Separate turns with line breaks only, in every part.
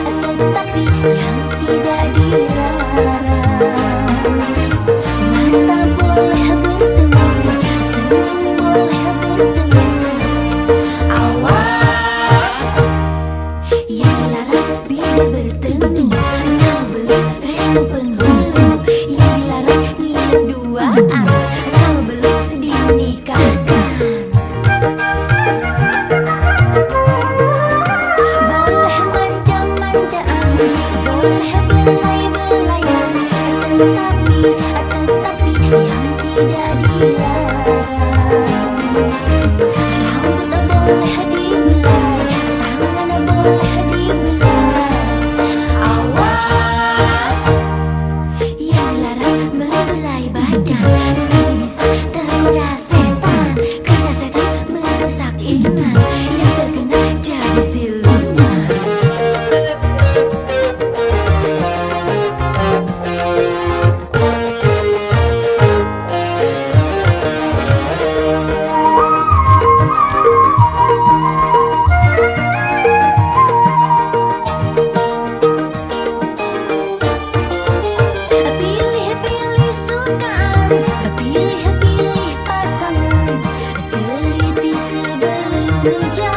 Aku papi Oh. Awas,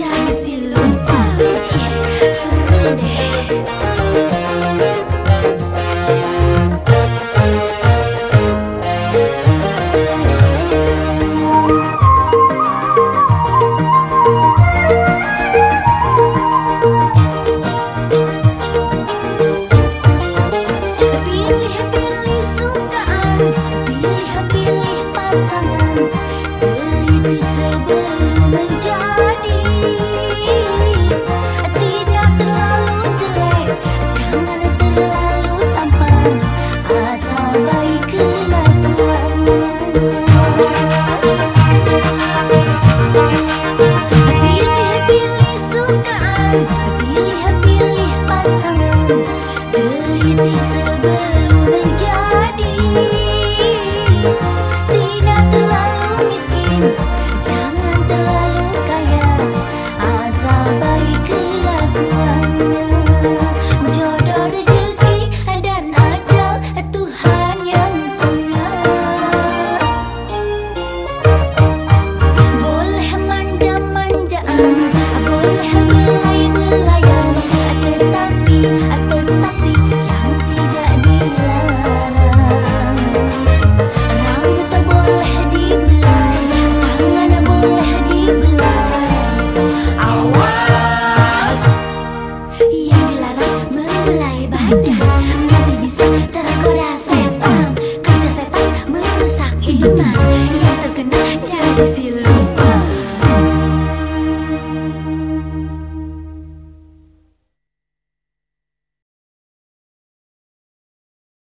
jangan lupa Sunday lại bá trà